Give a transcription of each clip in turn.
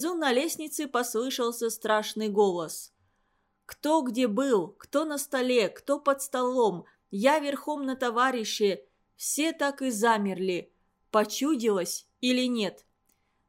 на лестнице послышался страшный голос. Кто где был, кто на столе, кто под столом, я верхом на товарище, все так и замерли. Почудилось или нет?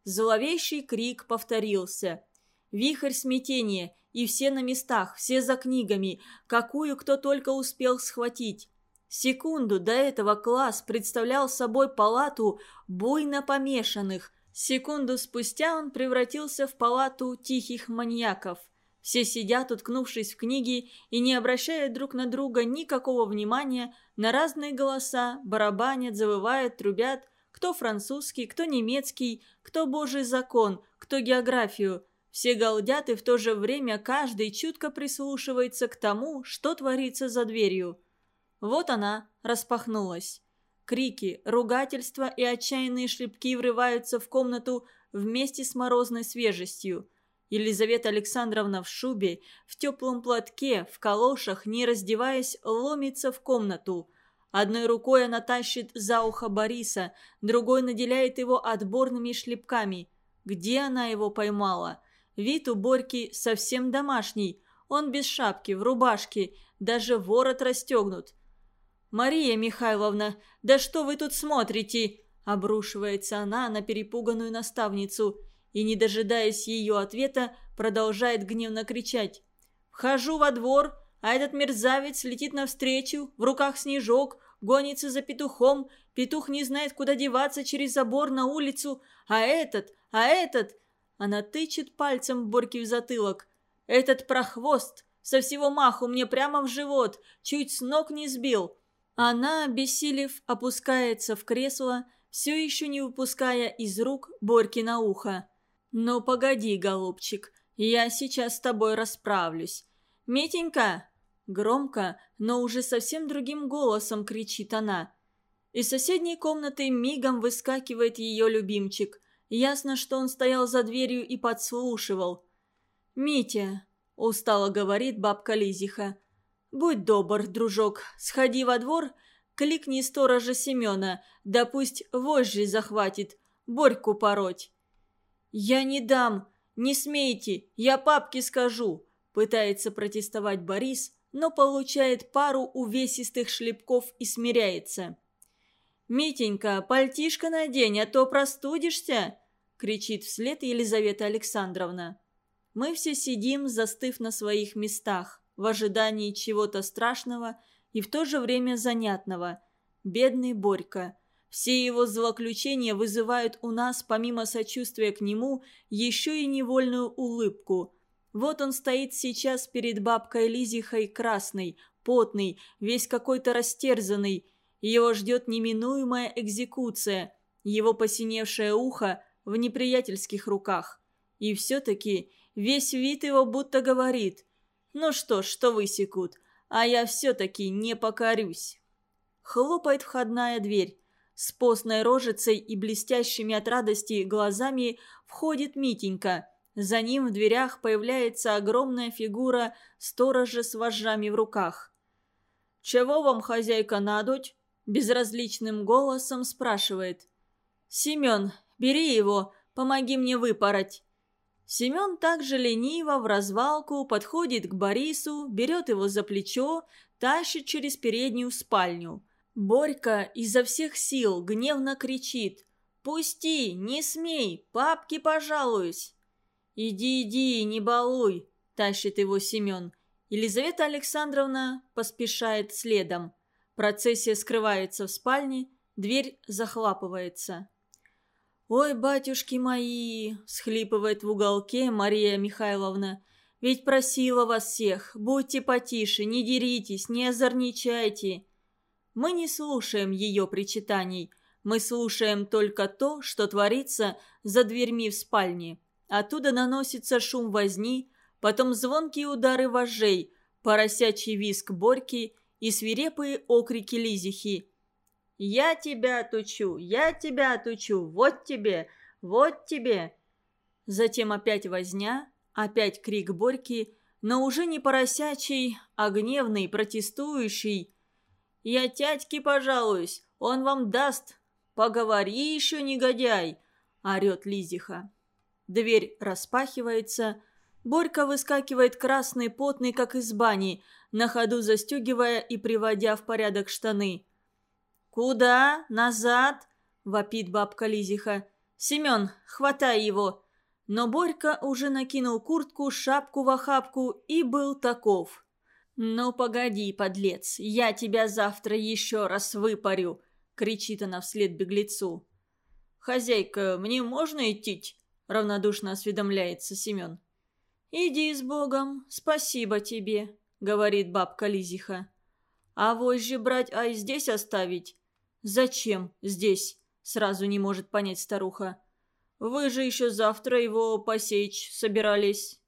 Зловещий крик повторился. Вихрь смятения, и все на местах, все за книгами, какую кто только успел схватить. Секунду до этого класс представлял собой палату буйно помешанных. Секунду спустя он превратился в палату тихих маньяков. Все сидят, уткнувшись в книги и не обращая друг на друга никакого внимания, на разные голоса, барабанят, завывают, трубят, кто французский, кто немецкий, кто божий закон, кто географию. Все галдят, и в то же время каждый чутко прислушивается к тому, что творится за дверью. Вот она распахнулась. Крики, ругательства и отчаянные шлепки врываются в комнату вместе с морозной свежестью. Елизавета Александровна в шубе, в теплом платке, в калошах, не раздеваясь, ломится в комнату. Одной рукой она тащит за ухо Бориса, другой наделяет его отборными шлепками. Где она его поймала? Вид у Борьки совсем домашний. Он без шапки, в рубашке, даже ворот расстегнут. «Мария Михайловна, да что вы тут смотрите?» Обрушивается она на перепуганную наставницу и, не дожидаясь ее ответа, продолжает гневно кричать. «Вхожу во двор, а этот мерзавец летит навстречу, в руках снежок, гонится за петухом, петух не знает, куда деваться через забор на улицу, а этот, а этот...» Она тычет пальцем Борьки в затылок. «Этот прохвост со всего маху мне прямо в живот, чуть с ног не сбил. Она, обессилев, опускается в кресло, все еще не выпуская из рук Борьки на ухо. «Ну, погоди, голубчик, я сейчас с тобой расправлюсь. Митенька!» Громко, но уже совсем другим голосом кричит она. Из соседней комнаты мигом выскакивает ее любимчик. Ясно, что он стоял за дверью и подслушивал. «Митя», — устало говорит бабка Лизиха, — «Будь добр, дружок, сходи во двор, кликни сторожа Семена, да пусть вожжи захватит, Борьку пороть». «Я не дам, не смейте, я папке скажу», пытается протестовать Борис, но получает пару увесистых шлепков и смиряется. «Митенька, пальтишко надень, а то простудишься!» кричит вслед Елизавета Александровна. Мы все сидим, застыв на своих местах в ожидании чего-то страшного и в то же время занятного. Бедный Борька. Все его злоключения вызывают у нас, помимо сочувствия к нему, еще и невольную улыбку. Вот он стоит сейчас перед бабкой Лизихой красный, потный, весь какой-то растерзанный. Его ждет неминуемая экзекуция, его посиневшее ухо в неприятельских руках. И все-таки весь вид его будто говорит ну что ж, что высекут, а я все-таки не покорюсь. Хлопает входная дверь. С постной рожицей и блестящими от радости глазами входит Митенька. За ним в дверях появляется огромная фигура сторожа с вожжами в руках. «Чего вам, хозяйка, надоть?» Безразличным голосом спрашивает. «Семен, бери его, помоги мне выпороть». Семен также лениво в развалку подходит к Борису, берет его за плечо, тащит через переднюю спальню. Борька изо всех сил гневно кричит «Пусти, не смей, папке пожалуюсь!» «Иди, иди, не балуй!» – тащит его Семен. Елизавета Александровна поспешает следом. Процессия скрывается в спальне, дверь захлапывается. «Ой, батюшки мои!» – схлипывает в уголке Мария Михайловна. «Ведь просила вас всех, будьте потише, не деритесь, не озорничайте». Мы не слушаем ее причитаний, мы слушаем только то, что творится за дверьми в спальне. Оттуда наносится шум возни, потом звонкие удары вожжей, поросячий виск Борьки и свирепые окрики Лизихи. «Я тебя отучу, я тебя отучу, вот тебе, вот тебе!» Затем опять возня, опять крик Борьки, но уже не поросячий, а гневный, протестующий. «Я тятьке пожалуюсь, он вам даст. Поговори еще, негодяй!» – орет Лизиха. Дверь распахивается. Борька выскакивает красный, потный, как из бани, на ходу застегивая и приводя в порядок штаны. «Куда? Назад?» – вопит бабка Лизиха. «Семен, хватай его!» Но Борька уже накинул куртку, шапку в охапку и был таков. «Ну погоди, подлец, я тебя завтра еще раз выпарю!» – кричит она вслед беглецу. «Хозяйка, мне можно идти?» – равнодушно осведомляется Семен. «Иди с Богом, спасибо тебе», – говорит бабка Лизиха. «А вожжи брать, а и здесь оставить?» «Зачем здесь?» – сразу не может понять старуха. Вы же еще завтра его посечь собирались».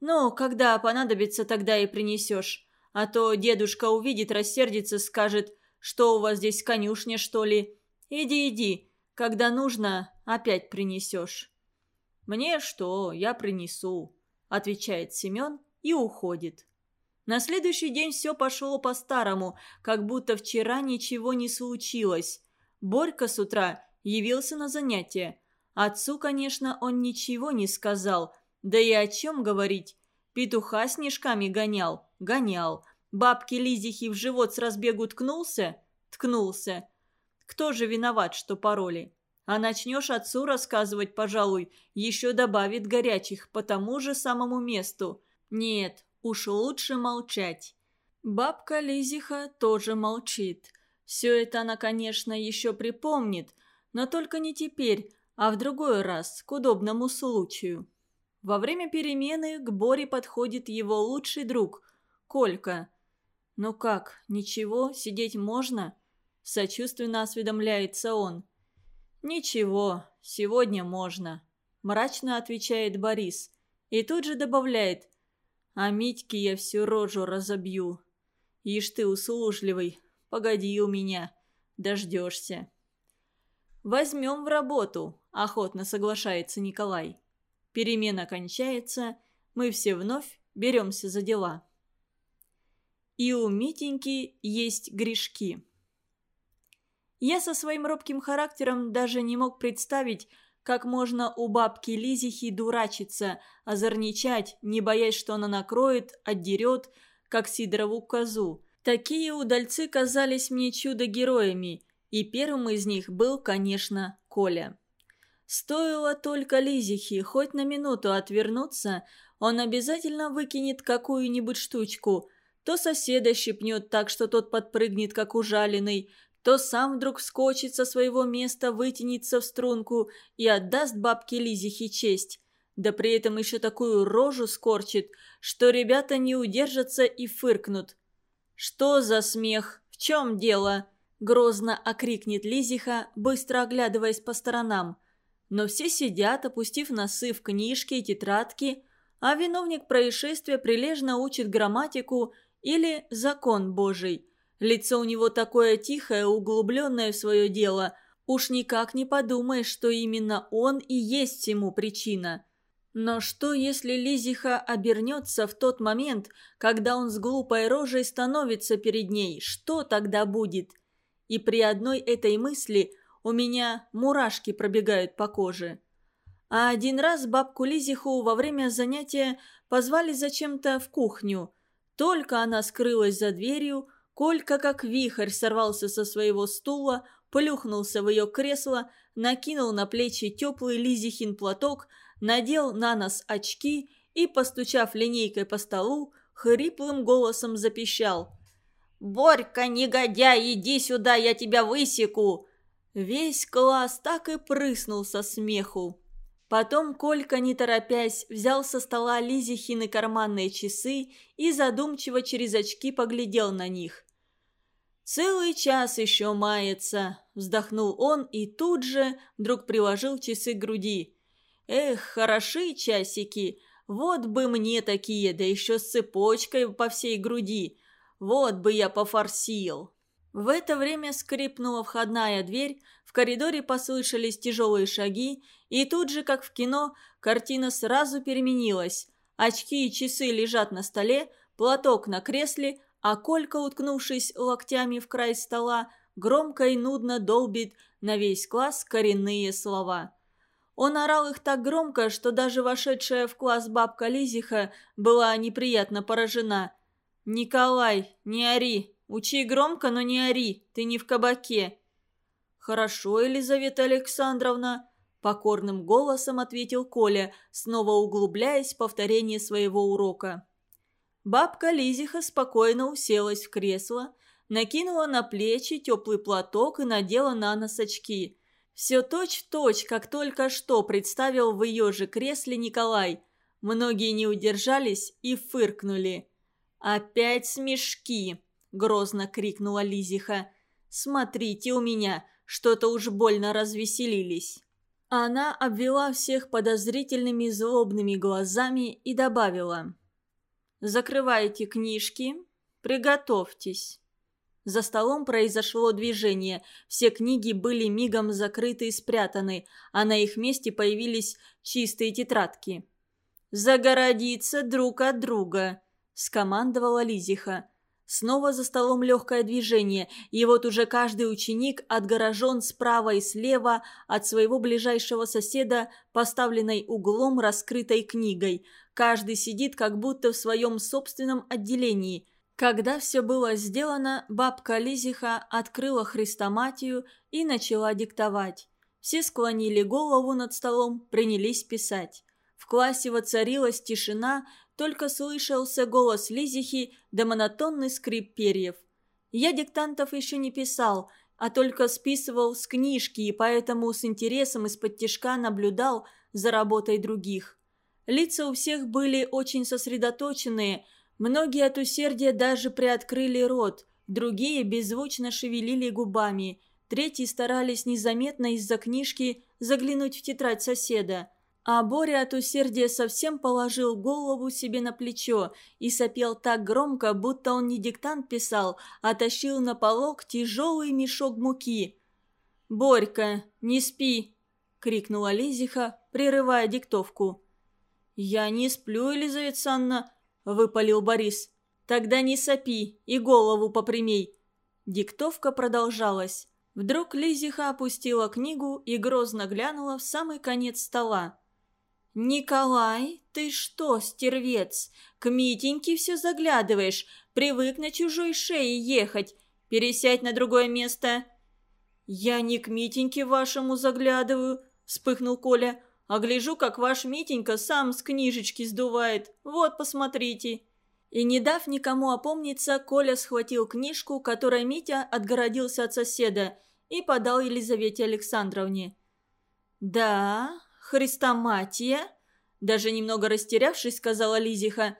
«Ну, когда понадобится, тогда и принесешь. А то дедушка увидит, рассердится, скажет, что у вас здесь конюшня, что ли. Иди, иди, когда нужно, опять принесешь». «Мне что, я принесу», – отвечает Семен и уходит. На следующий день все пошло по-старому, как будто вчера ничего не случилось. Борька с утра явился на занятия. Отцу, конечно, он ничего не сказал. Да и о чем говорить? Петуха снежками гонял? Гонял. Бабки Лизихи в живот с разбегу ткнулся? Ткнулся. Кто же виноват, что пароли? А начнешь отцу рассказывать, пожалуй, еще добавит горячих по тому же самому месту. Нет, уж лучше молчать. Бабка Лизиха тоже молчит. Все это она, конечно, еще припомнит, но только не теперь, а в другой раз, к удобному случаю. Во время перемены к Боре подходит его лучший друг, Колька. «Ну как, ничего, сидеть можно?» – сочувственно осведомляется он. «Ничего, сегодня можно», – мрачно отвечает Борис. И тут же добавляет. «А Митьке я всю рожу разобью. Ишь ты услужливый, погоди у меня, дождешься». «Возьмем в работу», – охотно соглашается Николай. Перемена кончается, мы все вновь беремся за дела. И у Митеньки есть грешки. Я со своим робким характером даже не мог представить, как можно у бабки Лизихи дурачиться, озорничать, не боясь, что она накроет, отдерет, как Сидорову козу. Такие удальцы казались мне чудо-героями – и первым из них был, конечно, Коля. Стоило только Лизихе хоть на минуту отвернуться, он обязательно выкинет какую-нибудь штучку. То соседа щипнет так, что тот подпрыгнет, как ужаленный, то сам вдруг вскочит со своего места, вытянется в струнку и отдаст бабке Лизихе честь. Да при этом еще такую рожу скорчит, что ребята не удержатся и фыркнут. «Что за смех? В чем дело?» Грозно окрикнет Лизиха, быстро оглядываясь по сторонам. Но все сидят, опустив носы в книжки и тетрадки, а виновник происшествия прилежно учит грамматику или закон Божий. Лицо у него такое тихое, углубленное в свое дело. Уж никак не подумаешь, что именно он и есть всему причина. Но что, если Лизиха обернется в тот момент, когда он с глупой рожей становится перед ней? Что тогда будет? и при одной этой мысли у меня мурашки пробегают по коже. А один раз бабку Лизиху во время занятия позвали зачем-то в кухню. Только она скрылась за дверью, Колька как вихрь сорвался со своего стула, плюхнулся в ее кресло, накинул на плечи теплый Лизихин платок, надел на нос очки и, постучав линейкой по столу, хриплым голосом запищал – «Борька, негодяй, иди сюда, я тебя высеку!» Весь класс так и прыснул со смеху. Потом Колька, не торопясь, взял со стола Лизихины карманные часы и задумчиво через очки поглядел на них. «Целый час еще мается», – вздохнул он и тут же вдруг приложил часы к груди. «Эх, хороши часики, вот бы мне такие, да еще с цепочкой по всей груди. Вот бы я пофорсил!» В это время скрипнула входная дверь, в коридоре послышались тяжелые шаги, и тут же, как в кино, картина сразу переменилась. Очки и часы лежат на столе, платок на кресле, а Колька, уткнувшись локтями в край стола, громко и нудно долбит на весь класс коренные слова. Он орал их так громко, что даже вошедшая в класс бабка Лизиха была неприятно поражена. «Николай, не ори! Учи громко, но не ори! Ты не в кабаке!» «Хорошо, Елизавета Александровна», – покорным голосом ответил Коля, снова углубляясь в повторение своего урока. Бабка Лизиха спокойно уселась в кресло, накинула на плечи теплый платок и надела на нос очки – все точь-в-точь, как только что представил в ее же кресле Николай. Многие не удержались и фыркнули. «Опять смешки!» – грозно крикнула Лизиха. «Смотрите у меня, что-то уж больно развеселились». Она обвела всех подозрительными злобными глазами и добавила. «Закрывайте книжки, приготовьтесь». За столом произошло движение. Все книги были мигом закрыты и спрятаны, а на их месте появились чистые тетрадки. «Загородиться друг от друга», – скомандовала Лизиха. Снова за столом легкое движение, и вот уже каждый ученик отгорожен справа и слева от своего ближайшего соседа, поставленной углом раскрытой книгой. Каждый сидит как будто в своем собственном отделении – когда все было сделано, бабка Лизиха открыла хрестоматию и начала диктовать. Все склонили голову над столом, принялись писать. В классе воцарилась тишина, только слышался голос Лизихи да монотонный скрип перьев. Я диктантов еще не писал, а только списывал с книжки и поэтому с интересом из-под тишка наблюдал за работой других. Лица у всех были очень сосредоточенные – Многие от усердия даже приоткрыли рот, другие беззвучно шевелили губами, третьи старались незаметно из-за книжки заглянуть в тетрадь соседа. А Боря от усердия совсем положил голову себе на плечо и сопел так громко, будто он не диктант писал, а тащил на полок тяжелый мешок муки. «Борька, не спи!» — крикнула Лизиха, прерывая диктовку. «Я не сплю, Елизавета Санна. – выпалил Борис. «Тогда не сопи и голову попрямей». Диктовка продолжалась. Вдруг Лизиха опустила книгу и грозно глянула в самый конец стола. «Николай, ты что, стервец? К Митеньке все заглядываешь. Привык на чужой шее ехать. Пересядь на другое место». «Я не к Митеньке вашему заглядываю», – вспыхнул Коля. А гляжу, как ваш Митенька сам с книжечки сдувает. Вот, посмотрите». И не дав никому опомниться, Коля схватил книжку, которой Митя отгородился от соседа, и подал Елизавете Александровне. «Да, Христоматия», – даже немного растерявшись, сказала Лизиха.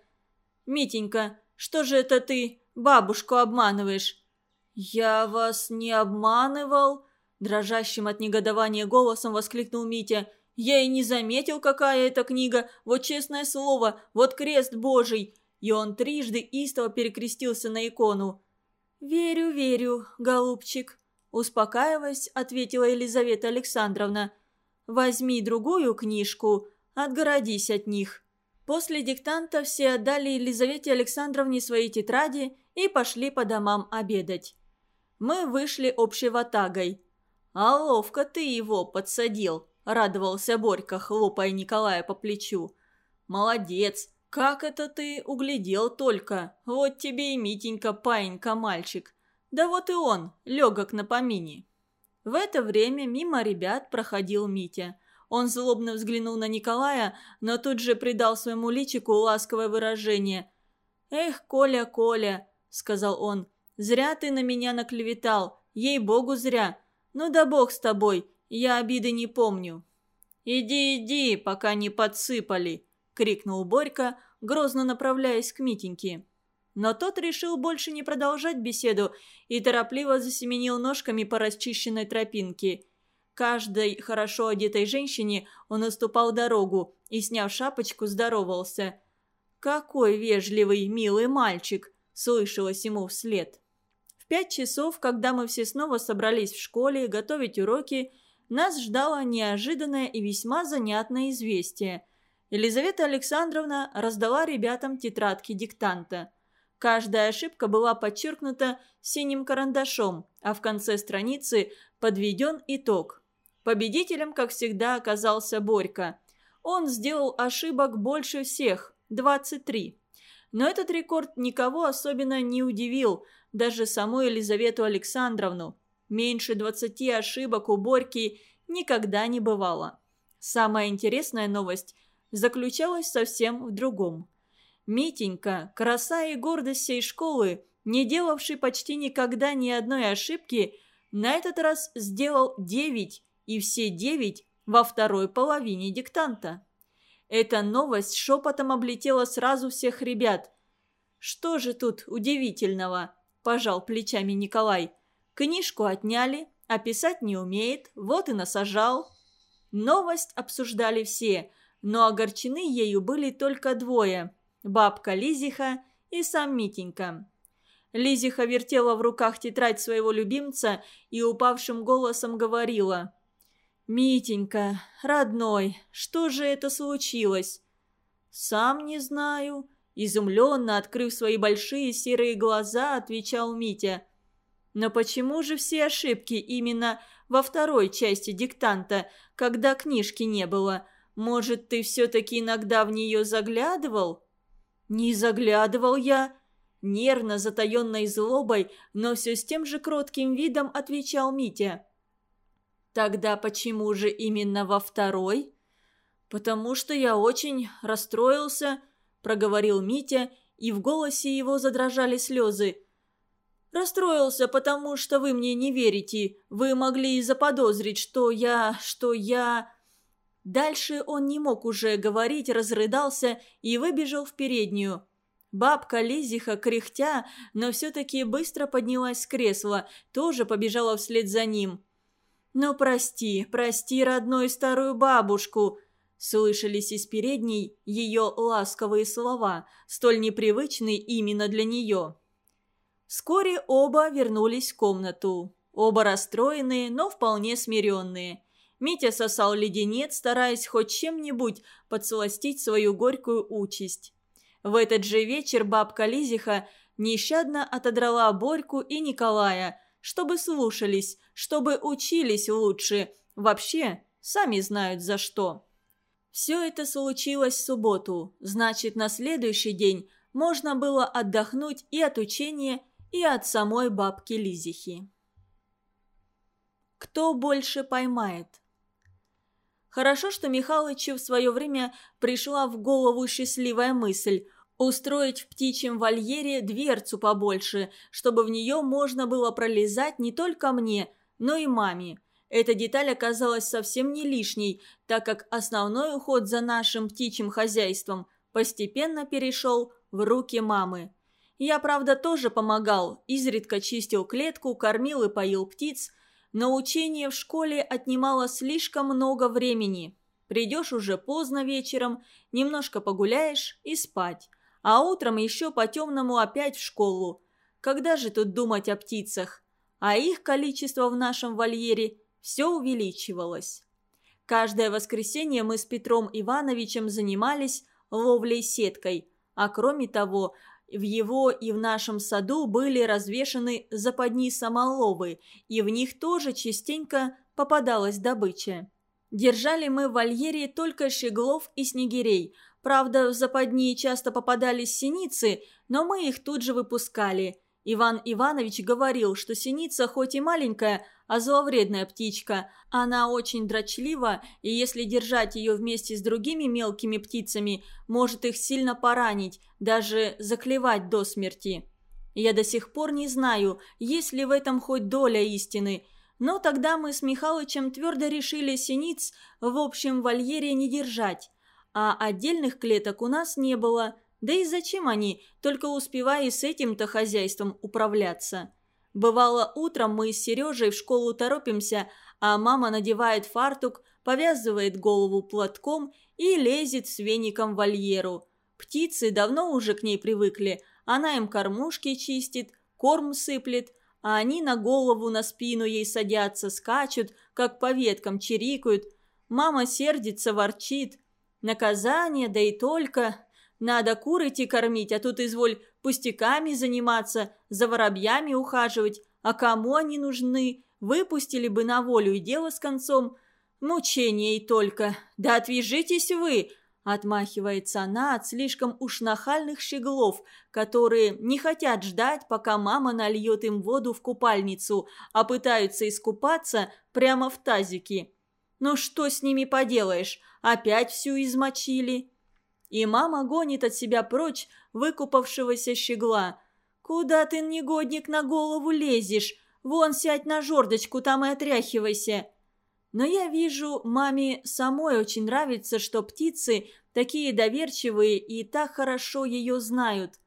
«Митенька, что же это ты бабушку обманываешь?» «Я вас не обманывал», – дрожащим от негодования голосом воскликнул Митя – я и не заметил, какая это книга, вот честное слово, вот крест божий!» И он трижды истово перекрестился на икону. «Верю, верю, голубчик», – успокаиваясь, ответила Елизавета Александровна. «Возьми другую книжку, отгородись от них». После диктанта все отдали Елизавете Александровне свои тетради и пошли по домам обедать. Мы вышли общей ватагой. «А ловко ты его подсадил», – радовался Борька, хлопая Николая по плечу. «Молодец! Как это ты углядел только? Вот тебе и Митенька, паинька, мальчик. Да вот и он, легок на помине». В это время мимо ребят проходил Митя. Он злобно взглянул на Николая, но тут же придал своему личику ласковое выражение. «Эх, Коля, Коля», — сказал он, — «зря ты на меня наклеветал, ей-богу зря. Ну да бог с тобой, я обиды не помню». «Иди, иди, пока не подсыпали!» – крикнул Борька, грозно направляясь к Митеньке. Но тот решил больше не продолжать беседу и торопливо засеменил ножками по расчищенной тропинке. Каждой хорошо одетой женщине он уступал дорогу и, сняв шапочку, здоровался. «Какой вежливый, милый мальчик!» – слышалось ему вслед. В пять часов, когда мы все снова собрались в школе готовить уроки, нас ждало неожиданное и весьма занятное известие. Елизавета Александровна раздала ребятам тетрадки диктанта. Каждая ошибка была подчеркнута синим карандашом, а в конце страницы подведен итог. Победителем, как всегда, оказался Борька. Он сделал ошибок больше всех – 23. Но этот рекорд никого особенно не удивил, даже саму Елизавету Александровну. Меньше 20 ошибок у Борьки никогда не бывало. Самая интересная новость заключалась совсем в другом. Митенька, краса и гордость всей школы, не делавший почти никогда ни одной ошибки, на этот раз сделал девять, и все девять во второй половине диктанта. Эта новость шепотом облетела сразу всех ребят. «Что же тут удивительного?» – пожал плечами Николай. «Книжку отняли, а писать не умеет, вот и насажал». Новость обсуждали все, но огорчены ею были только двое – бабка Лизиха и сам Митенька. Лизиха вертела в руках тетрадь своего любимца и упавшим голосом говорила. «Митенька, родной, что же это случилось?» «Сам не знаю», – изумленно, открыв свои большие серые глаза, отвечал Митя. «Но почему же все ошибки именно во второй части диктанта, когда книжки не было? Может, ты все-таки иногда в нее заглядывал?» «Не заглядывал я», Нервно, затаенной злобой, но все с тем же кротким видом отвечал Митя. «Тогда почему же именно во второй?» «Потому что я очень расстроился», – проговорил Митя, и в голосе его задрожали слезы. «Расстроился, потому что вы мне не верите. Вы могли заподозрить, что я... что я...» Дальше он не мог уже говорить, разрыдался и выбежал в переднюю. Бабка Лизиха, кряхтя, но все-таки быстро поднялась с кресла, тоже побежала вслед за ним. «Ну, прости, прости родную старую бабушку!» Слышались из передней ее ласковые слова, столь непривычные именно для нее. Вскоре оба вернулись в комнату. Оба расстроенные, но вполне смиренные. Митя сосал леденец, стараясь хоть чем-нибудь подсластить свою горькую участь. В этот же вечер бабка Лизиха нещадно отодрала Борьку и Николая, чтобы слушались, чтобы учились лучше, вообще сами знают за что. Все это случилось в субботу, значит, на следующий день можно было отдохнуть и от учения, и от самой бабки Лизихи. Кто больше поймает? Хорошо, что Михалычу в свое время пришла в голову счастливая мысль Устроить в птичьем вольере дверцу побольше, чтобы в нее можно было пролезать не только мне, но и маме. Эта деталь оказалась совсем не лишней, так как основной уход за нашим птичьим хозяйством постепенно перешел в руки мамы. Я, правда, тоже помогал, изредка чистил клетку, кормил и поил птиц, но учение в школе отнимало слишком много времени. Придешь уже поздно вечером, немножко погуляешь и спать а утром еще по-темному опять в школу. Когда же тут думать о птицах? А их количество в нашем вольере все увеличивалось. Каждое воскресенье мы с Петром Ивановичем занимались ловлей сеткой, а кроме того, в его и в нашем саду были развешаны западни самоловы, и в них тоже частенько попадалась добыча. Держали мы в вольере только щеглов и снегирей, Правда, в западни часто попадались синицы, но мы их тут же выпускали. Иван Иванович говорил, что синица хоть и маленькая, а зловредная птичка. Она очень дрочлива, и если держать ее вместе с другими мелкими птицами, может их сильно поранить, даже заклевать до смерти. Я до сих пор не знаю, есть ли в этом хоть доля истины. Но тогда мы с Михалычем твердо решили синиц в общем вольере не держать а отдельных клеток у нас не было. Да и зачем они, только успевая с этим-то хозяйством управляться? Бывало, утром мы с Сережей в школу торопимся, а мама надевает фартук, повязывает голову платком и лезет с веником в вольеру. Птицы давно уже к ней привыкли, она им кормушки чистит, корм сыплет, а они на голову, на спину ей садятся, скачут, как по веткам чирикают. Мама сердится, ворчит, Наказание, да и только. Надо кур идти кормить, а тут, изволь, пустяками заниматься, за воробьями ухаживать. А кому они нужны? Выпустили бы на волю и дело с концом. Мучение и только. Да отвяжитесь вы!» Отмахивается она от слишком уж нахальных щеглов, которые не хотят ждать, пока мама нальет им воду в купальницу, а пытаются искупаться прямо в тазике. «Ну что с ними поделаешь? Опять всю измочили?» И мама гонит от себя прочь выкупавшегося щегла. «Куда ты, негодник, на голову лезешь? Вон сядь на жердочку, там и отряхивайся!» Но я вижу, маме самой очень нравится, что птицы такие доверчивые и так хорошо ее знают.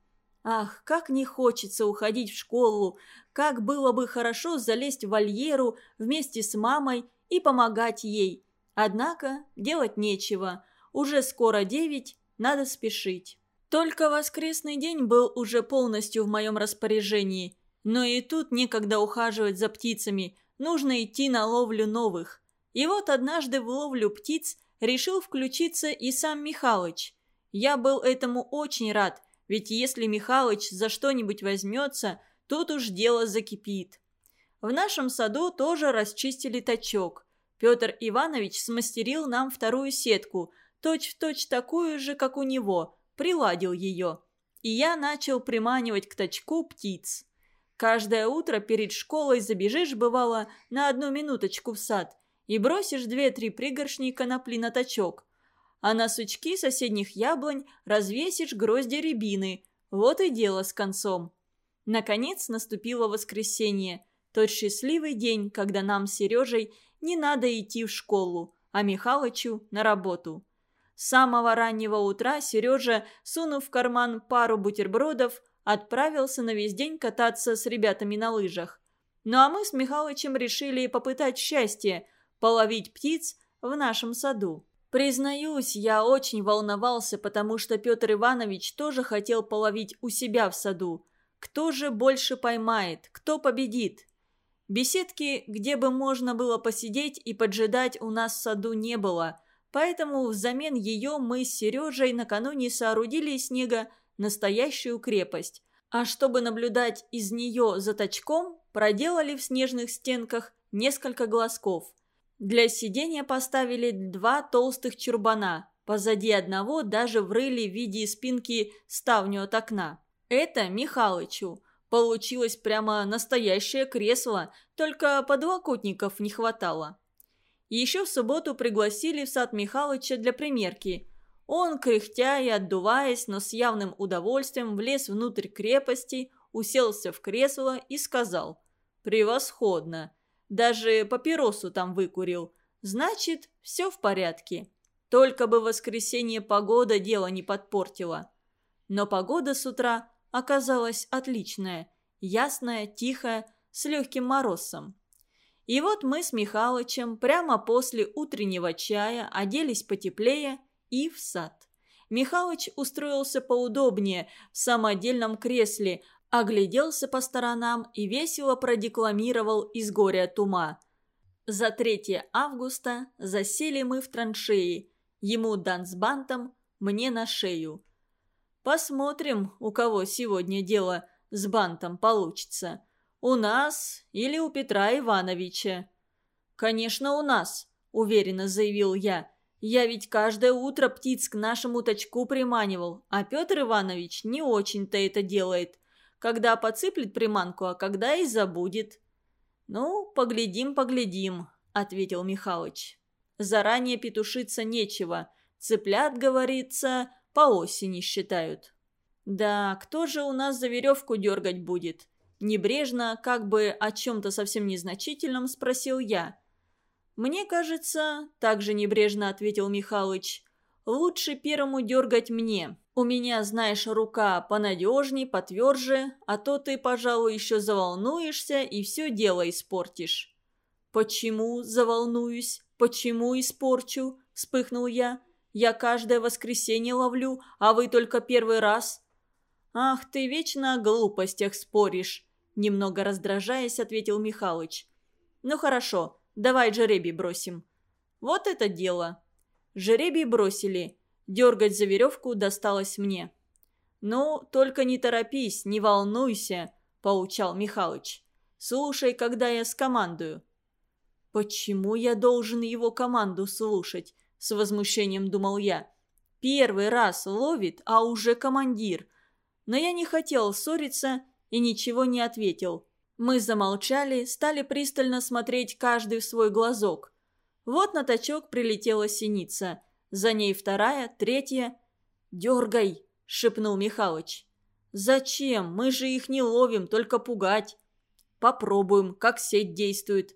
Ах, как не хочется уходить в школу, как было бы хорошо залезть в вольеру вместе с мамой и помогать ей. Однако делать нечего. Уже скоро девять, надо спешить. Только воскресный день был уже полностью в моем распоряжении. Но и тут некогда ухаживать за птицами, нужно идти на ловлю новых. И вот однажды в ловлю птиц решил включиться и сам Михалыч. Я был этому очень рад, ведь если Михалыч за что-нибудь возьмется, тут уж дело закипит. В нашем саду тоже расчистили тачок. Петр Иванович смастерил нам вторую сетку, точь-в-точь точь такую же, как у него, приладил ее. И я начал приманивать к тачку птиц. Каждое утро перед школой забежишь, бывало, на одну минуточку в сад – и бросишь две-три пригоршни конопли на точок. А на сучки соседних яблонь развесишь грозди рябины. Вот и дело с концом. Наконец наступило воскресенье. Тот счастливый день, когда нам с Сережей не надо идти в школу, а Михалычу на работу. С самого раннего утра Сережа, сунув в карман пару бутербродов, отправился на весь день кататься с ребятами на лыжах. Ну а мы с Михалычем решили попытать счастье – половить птиц в нашем саду. Признаюсь, я очень волновался, потому что Петр Иванович тоже хотел половить у себя в саду. Кто же больше поймает, кто победит? Беседки, где бы можно было посидеть и поджидать, у нас в саду не было, поэтому взамен ее мы с Сережей накануне соорудили из снега настоящую крепость. А чтобы наблюдать из нее за точком, проделали в снежных стенках несколько глазков. Для сидения поставили два толстых чурбана. Позади одного даже врыли в виде спинки ставню от окна. Это Михалычу. Получилось прямо настоящее кресло, только подлокотников не хватало. Еще в субботу пригласили в сад Михалыча для примерки. Он, кряхтя и отдуваясь, но с явным удовольствием влез внутрь крепости, уселся в кресло и сказал «Превосходно! Даже папиросу там выкурил. Значит, все в порядке. Только бы воскресенье погода дело не подпортила. Но погода с утра оказалась отличная. Ясная, тихая, с легким морозом. И вот мы с Михалычем прямо после утреннего чая оделись потеплее и в сад. Михалыч устроился поудобнее в самодельном кресле, огляделся по сторонам и весело продекламировал из горя от ума. За 3 августа засели мы в траншеи. Ему дан с бантом, мне на шею. Посмотрим, у кого сегодня дело с бантом получится. У нас или у Петра Ивановича? Конечно, у нас, уверенно заявил я. Я ведь каждое утро птиц к нашему тачку приманивал, а Петр Иванович не очень-то это делает когда подсыплет приманку, а когда и забудет». «Ну, поглядим, поглядим», — ответил Михалыч. «Заранее петушиться нечего. Цыплят, говорится, по осени считают». «Да, кто же у нас за веревку дергать будет?» Небрежно, как бы о чем-то совсем незначительном, спросил я. «Мне кажется, так же небрежно ответил Михалыч, лучше первому дергать мне. У меня, знаешь, рука понадежней, потверже, а то ты, пожалуй, еще заволнуешься и все дело испортишь». «Почему заволнуюсь? Почему испорчу?» – вспыхнул я. «Я каждое воскресенье ловлю, а вы только первый раз». «Ах, ты вечно о глупостях споришь», – немного раздражаясь, ответил Михалыч. «Ну хорошо, давай жеребий бросим». «Вот это дело». Жеребий бросили – Дергать за веревку досталось мне. «Ну, только не торопись, не волнуйся», – поучал Михалыч. «Слушай, когда я скомандую». «Почему я должен его команду слушать?» – с возмущением думал я. «Первый раз ловит, а уже командир». Но я не хотел ссориться и ничего не ответил. Мы замолчали, стали пристально смотреть каждый в свой глазок. Вот на тачок прилетела синица. За ней вторая, третья. «Дергай!» – шепнул Михалыч. «Зачем? Мы же их не ловим, только пугать». «Попробуем, как сеть действует».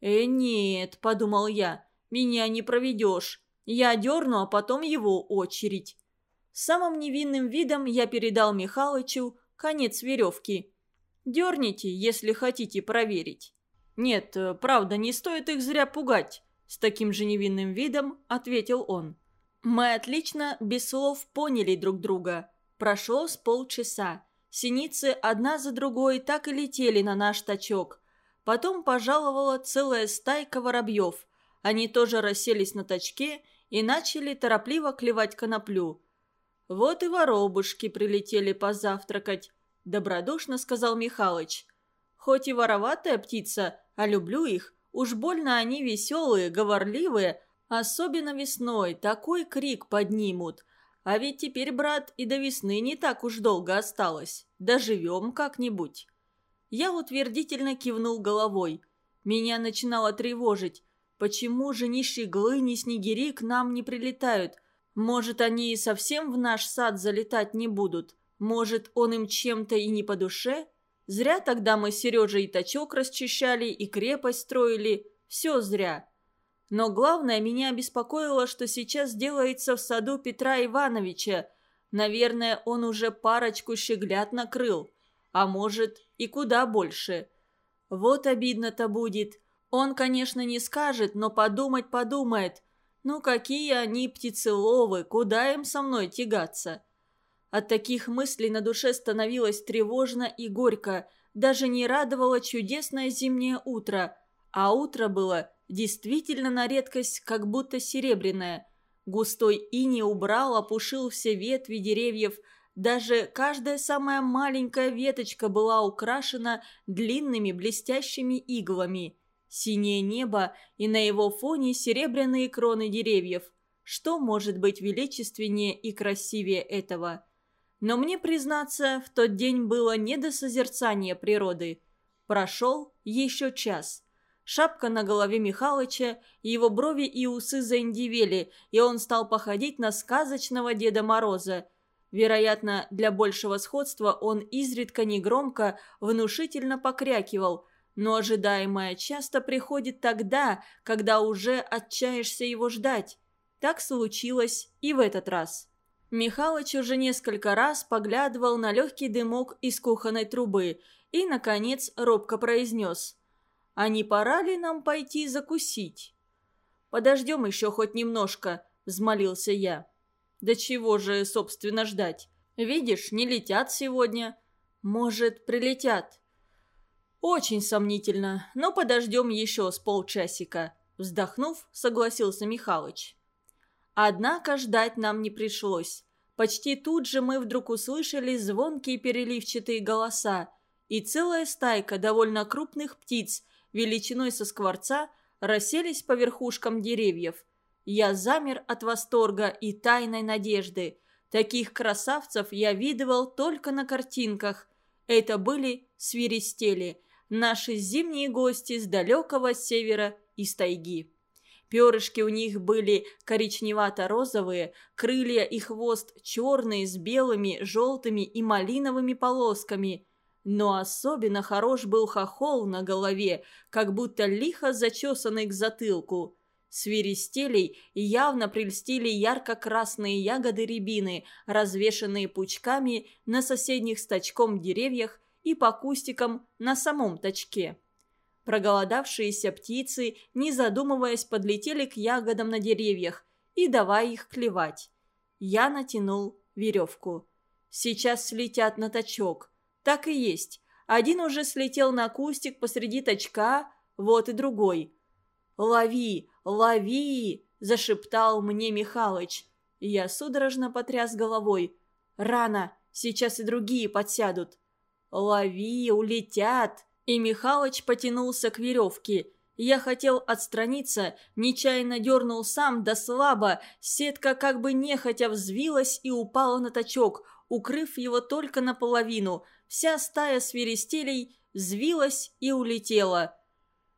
«Э, нет», – подумал я, – «меня не проведешь. Я дерну, а потом его очередь». Самым невинным видом я передал Михалычу конец веревки. «Дерните, если хотите проверить». «Нет, э, правда, не стоит их зря пугать», – с таким же невинным видом ответил он. Мы отлично, без слов, поняли друг друга. Прошло с полчаса. Синицы одна за другой так и летели на наш тачок. Потом пожаловала целая стайка воробьев. Они тоже расселись на тачке и начали торопливо клевать коноплю. «Вот и воробушки прилетели позавтракать», – добродушно сказал Михалыч. «Хоть и вороватая птица, а люблю их. Уж больно они веселые, говорливые, особенно весной, такой крик поднимут. А ведь теперь, брат, и до весны не так уж долго осталось. Доживем как-нибудь». Я утвердительно кивнул головой. Меня начинало тревожить. Почему же ни щеглы, ни снегири к нам не прилетают? Может, они и совсем в наш сад залетать не будут? Может, он им чем-то и не по душе? Зря тогда мы с и тачок расчищали, и крепость строили. Все зря. Но главное, меня беспокоило, что сейчас делается в саду Петра Ивановича. Наверное, он уже парочку щеглят накрыл. А может, и куда больше. Вот обидно-то будет. Он, конечно, не скажет, но подумать подумает. Ну какие они птицеловы, куда им со мной тягаться? От таких мыслей на душе становилось тревожно и горько. Даже не радовало чудесное зимнее утро. А утро было действительно на редкость как будто серебряное. Густой ини убрал, опушил все ветви деревьев. Даже каждая самая маленькая веточка была украшена длинными блестящими иглами. Синее небо и на его фоне серебряные кроны деревьев. Что может быть величественнее и красивее этого? Но мне, признаться, в тот день было не до созерцания природы. Прошел еще час – Шапка на голове Михалыча, его брови и усы заиндивели, и он стал походить на сказочного Деда Мороза. Вероятно, для большего сходства он изредка негромко, внушительно покрякивал, но ожидаемое часто приходит тогда, когда уже отчаешься его ждать. Так случилось и в этот раз. Михалыч уже несколько раз поглядывал на легкий дымок из кухонной трубы и, наконец, робко произнес – а не пора ли нам пойти закусить?» «Подождем еще хоть немножко», – взмолился я. «Да чего же, собственно, ждать? Видишь, не летят сегодня. Может, прилетят?» «Очень сомнительно, но подождем еще с полчасика», – вздохнув, согласился Михалыч. Однако ждать нам не пришлось. Почти тут же мы вдруг услышали звонкие переливчатые голоса, и целая стайка довольно крупных птиц величиной со скворца, расселись по верхушкам деревьев. Я замер от восторга и тайной надежды. Таких красавцев я видывал только на картинках. Это были свиристели, наши зимние гости с далекого севера из тайги. Перышки у них были коричневато-розовые, крылья и хвост черные с белыми, желтыми и малиновыми полосками. Но особенно хорош был хохол на голове, как будто лихо зачесанный к затылку. Свиристелей явно прельстили ярко-красные ягоды рябины, развешанные пучками на соседних с тачком деревьях и по кустикам на самом тачке. Проголодавшиеся птицы, не задумываясь, подлетели к ягодам на деревьях и давай их клевать. Я натянул веревку. Сейчас слетят на тачок. Так и есть. Один уже слетел на кустик посреди точка, вот и другой. «Лови! Лови!» – зашептал мне Михалыч. Я судорожно потряс головой. «Рано! Сейчас и другие подсядут!» «Лови! Улетят!» И Михалыч потянулся к веревке. Я хотел отстраниться, нечаянно дернул сам, да слабо. Сетка как бы нехотя взвилась и упала на точок, укрыв его только наполовину. Вся стая свиристелей взвилась и улетела.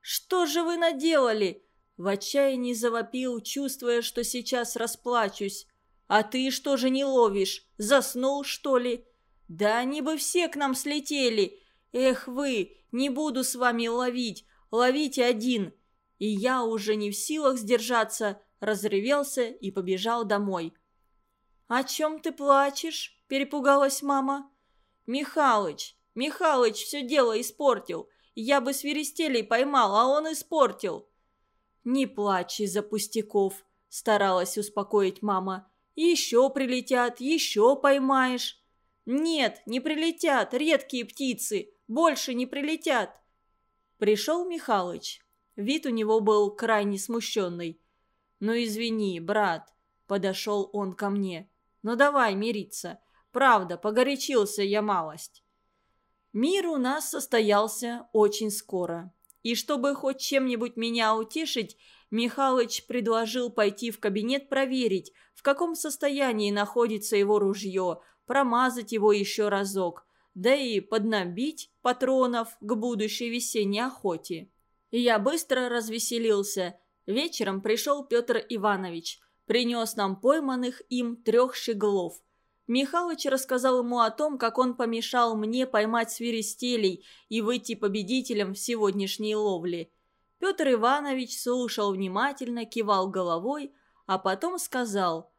«Что же вы наделали?» В отчаянии завопил, чувствуя, что сейчас расплачусь. «А ты что же не ловишь? Заснул, что ли?» «Да они бы все к нам слетели! Эх вы, не буду с вами ловить, ловите один!» И я уже не в силах сдержаться, разревелся и побежал домой. «О чем ты плачешь?» – перепугалась мама. «Михалыч, Михалыч все дело испортил. Я бы свиристелей поймал, а он испортил». «Не плачь из-за пустяков», – старалась успокоить мама. «Еще прилетят, еще поймаешь». «Нет, не прилетят, редкие птицы, больше не прилетят». Пришел Михалыч. Вид у него был крайне смущенный. «Ну извини, брат», – подошел он ко мне. «Ну давай мириться. Правда, погорячился я малость». Мир у нас состоялся очень скоро. И чтобы хоть чем-нибудь меня утешить, Михалыч предложил пойти в кабинет проверить, в каком состоянии находится его ружье, промазать его еще разок, да и поднабить патронов к будущей весенней охоте. Я быстро развеселился. Вечером пришел Петр Иванович, принес нам пойманных им трех щеглов – Михалыч рассказал ему о том, как он помешал мне поймать свиристелей и выйти победителем в сегодняшней ловле. Петр Иванович слушал внимательно, кивал головой, а потом сказал,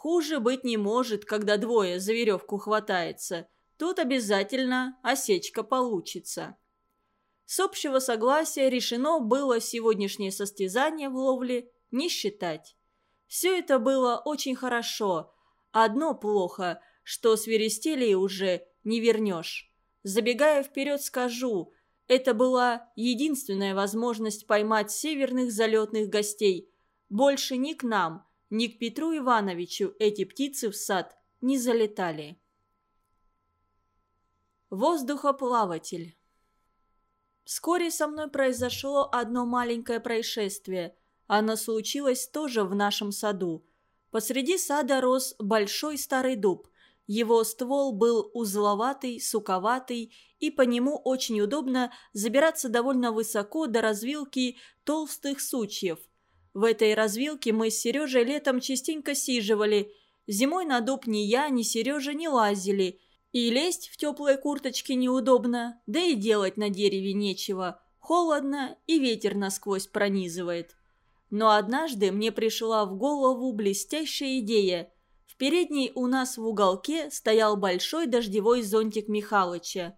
«Хуже быть не может, когда двое за веревку хватается. Тут обязательно осечка получится». С общего согласия решено было сегодняшнее состязание в ловле не считать. Все это было очень хорошо – Одно плохо, что свиристелей уже не вернешь. Забегая вперед, скажу, это была единственная возможность поймать северных залетных гостей. Больше ни к нам, ни к Петру Ивановичу эти птицы в сад не залетали. Воздухоплаватель Вскоре со мной произошло одно маленькое происшествие. Оно случилось тоже в нашем саду. Посреди сада рос большой старый дуб. Его ствол был узловатый, суковатый, и по нему очень удобно забираться довольно высоко до развилки толстых сучьев. В этой развилке мы с Сережей летом частенько сиживали. Зимой на дуб ни я, ни Сережа не лазили. И лезть в теплые курточки неудобно, да и делать на дереве нечего. Холодно и ветер насквозь пронизывает. Но однажды мне пришла в голову блестящая идея. В передней у нас в уголке стоял большой дождевой зонтик Михалыча.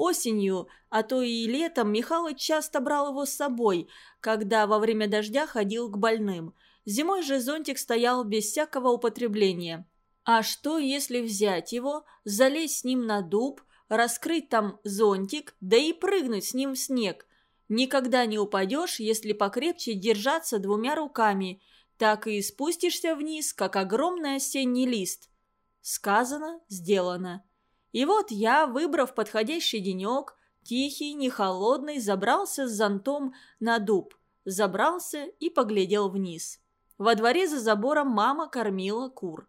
Осенью, а то и летом Михалыч часто брал его с собой, когда во время дождя ходил к больным. Зимой же зонтик стоял без всякого употребления. А что, если взять его, залезть с ним на дуб, раскрыть там зонтик, да и прыгнуть с ним в снег? Никогда не упадешь, если покрепче держаться двумя руками. Так и спустишься вниз, как огромный осенний лист. Сказано, сделано. И вот я, выбрав подходящий денек, тихий, не холодный, забрался с зонтом на дуб. Забрался и поглядел вниз. Во дворе за забором мама кормила кур.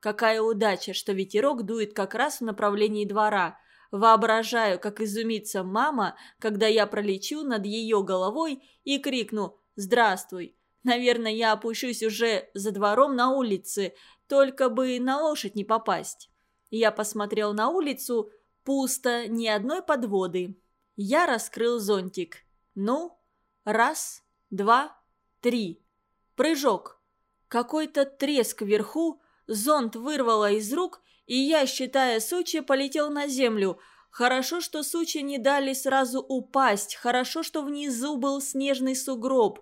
Какая удача, что ветерок дует как раз в направлении двора – Воображаю, как изумится мама, когда я пролечу над ее головой и крикну «Здравствуй!». Наверное, я опущусь уже за двором на улице, только бы на лошадь не попасть. Я посмотрел на улицу, пусто, ни одной подводы. Я раскрыл зонтик. Ну, раз, два, три. Прыжок. Какой-то треск вверху, зонт вырвало из рук, и я, считая сучья, полетел на землю. Хорошо, что сучья не дали сразу упасть, хорошо, что внизу был снежный сугроб.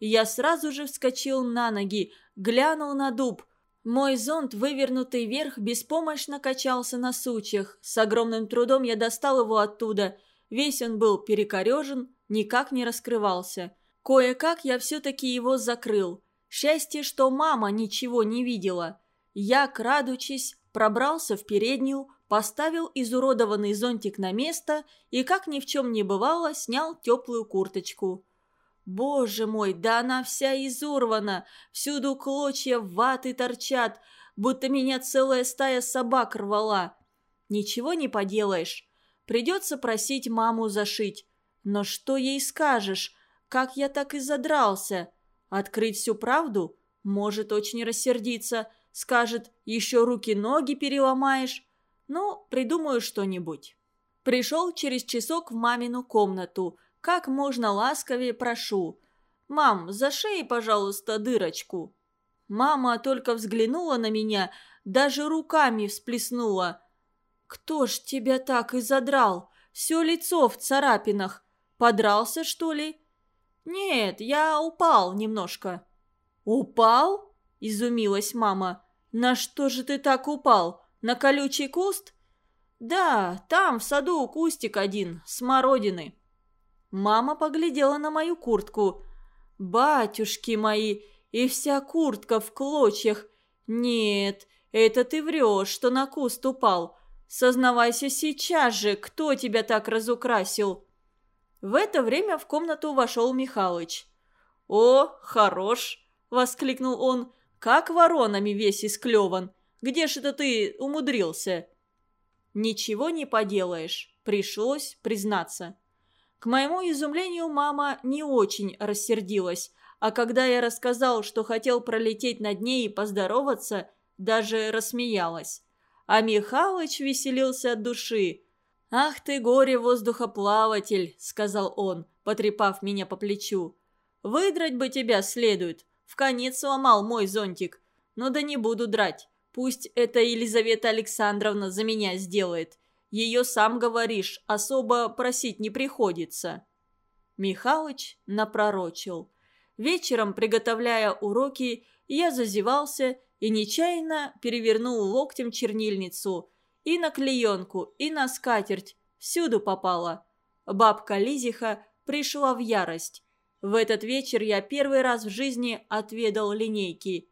Я сразу же вскочил на ноги, глянул на дуб. Мой зонт, вывернутый вверх, беспомощно качался на сучьях. С огромным трудом я достал его оттуда. Весь он был перекорежен, никак не раскрывался. Кое-как я все-таки его закрыл. Счастье, что мама ничего не видела. Я, крадучись, пробрался в переднюю, поставил изуродованный зонтик на место и, как ни в чем не бывало, снял теплую курточку. Боже мой, да она вся изорвана, всюду клочья ваты торчат, будто меня целая стая собак рвала. Ничего не поделаешь, придется просить маму зашить. Но что ей скажешь? Как я так и задрался? Открыть всю правду? Может очень рассердиться. Скажет, еще руки-ноги переломаешь. Ну, придумаю что-нибудь. Пришел через часок в мамину комнату. Как можно ласковее прошу. «Мам, зашей, пожалуйста, дырочку». Мама только взглянула на меня, даже руками всплеснула. «Кто ж тебя так и задрал? Все лицо в царапинах. Подрался, что ли?» «Нет, я упал немножко». «Упал?» – изумилась мама. «На что же ты так упал? На колючий куст?» «Да, там в саду кустик один, смородины». Мама поглядела на мою куртку. «Батюшки мои, и вся куртка в клочьях. Нет, это ты врешь, что на куст упал. Сознавайся сейчас же, кто тебя так разукрасил?» В это время в комнату вошел Михалыч. «О, хорош!» – воскликнул он. «Как воронами весь исклеван! Где ж это ты умудрился?» «Ничего не поделаешь, пришлось признаться». К моему изумлению мама не очень рассердилась, а когда я рассказал, что хотел пролететь над ней и поздороваться, даже рассмеялась. А Михалыч веселился от души. «Ах ты, горе-воздухоплаватель!» — сказал он, потрепав меня по плечу. «Выдрать бы тебя следует. В конец сломал мой зонтик. Но да не буду драть. Пусть это Елизавета Александровна за меня сделает. Ее, сам говоришь, особо просить не приходится». Михалыч напророчил. Вечером, приготовляя уроки, я зазевался и нечаянно перевернул локтем чернильницу – и на клеенку, и на скатерть. Всюду попала. Бабка Лизиха пришла в ярость. В этот вечер я первый раз в жизни отведал линейки.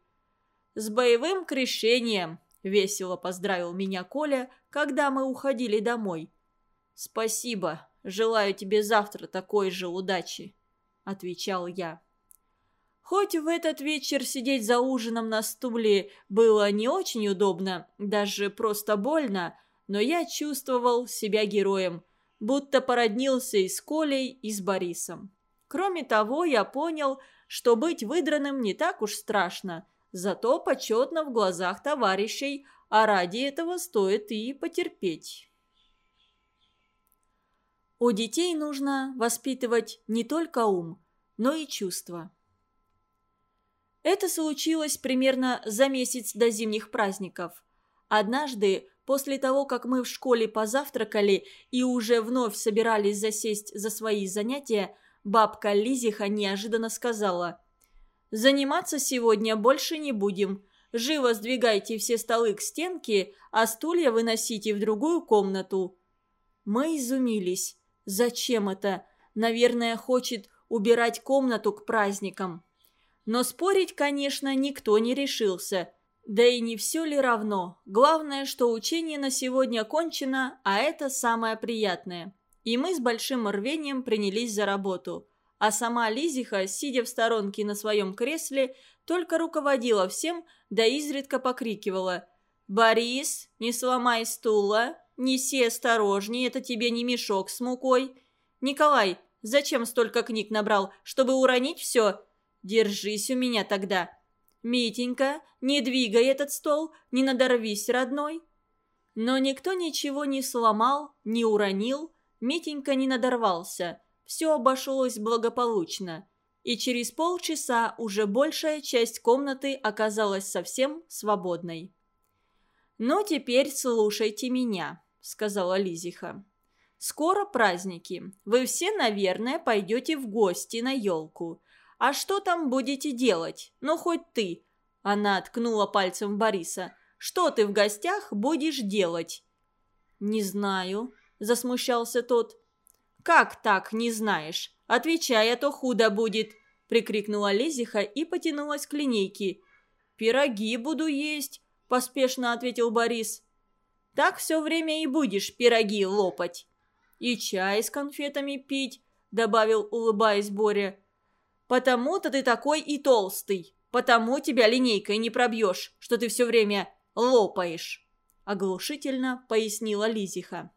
«С боевым крещением!» – весело поздравил меня Коля, когда мы уходили домой. «Спасибо. Желаю тебе завтра такой же удачи», – отвечал я. Хоть в этот вечер сидеть за ужином на стуле было не очень удобно, даже просто больно, но я чувствовал себя героем, будто породнился и с Колей, и с Борисом. Кроме того, я понял, что быть выдранным не так уж страшно, зато почетно в глазах товарищей, а ради этого стоит и потерпеть. У детей нужно воспитывать не только ум, но и чувства. Это случилось примерно за месяц до зимних праздников. Однажды, после того, как мы в школе позавтракали и уже вновь собирались засесть за свои занятия, бабка Лизиха неожиданно сказала «Заниматься сегодня больше не будем. Живо сдвигайте все столы к стенке, а стулья выносите в другую комнату». Мы изумились. Зачем это? Наверное, хочет убирать комнату к праздникам. Но спорить, конечно, никто не решился. Да и не все ли равно. Главное, что учение на сегодня кончено, а это самое приятное. И мы с большим рвением принялись за работу. А сама Лизиха, сидя в сторонке на своем кресле, только руководила всем, да изредка покрикивала. «Борис, не сломай стула, неси осторожней, это тебе не мешок с мукой. Николай, зачем столько книг набрал, чтобы уронить все? Держись у меня тогда. Митенька, не двигай этот стол, не надорвись, родной. Но никто ничего не сломал, не уронил, Митенька не надорвался. Все обошлось благополучно. И через полчаса уже большая часть комнаты оказалась совсем свободной. «Ну, теперь слушайте меня», — сказала Лизиха. «Скоро праздники. Вы все, наверное, пойдете в гости на елку. «А что там будете делать? Ну, хоть ты!» Она ткнула пальцем Бориса. «Что ты в гостях будешь делать?» «Не знаю», – засмущался тот. «Как так, не знаешь? Отвечай, а то худо будет!» – прикрикнула Лезиха и потянулась к линейке. «Пироги буду есть», – поспешно ответил Борис. «Так все время и будешь пироги лопать». «И чай с конфетами пить», – добавил, улыбаясь Боря. Потому-то ты такой и толстый. Потому тебя линейкой не пробьешь, что ты все время лопаешь», – оглушительно пояснила Лизиха.